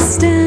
Distance.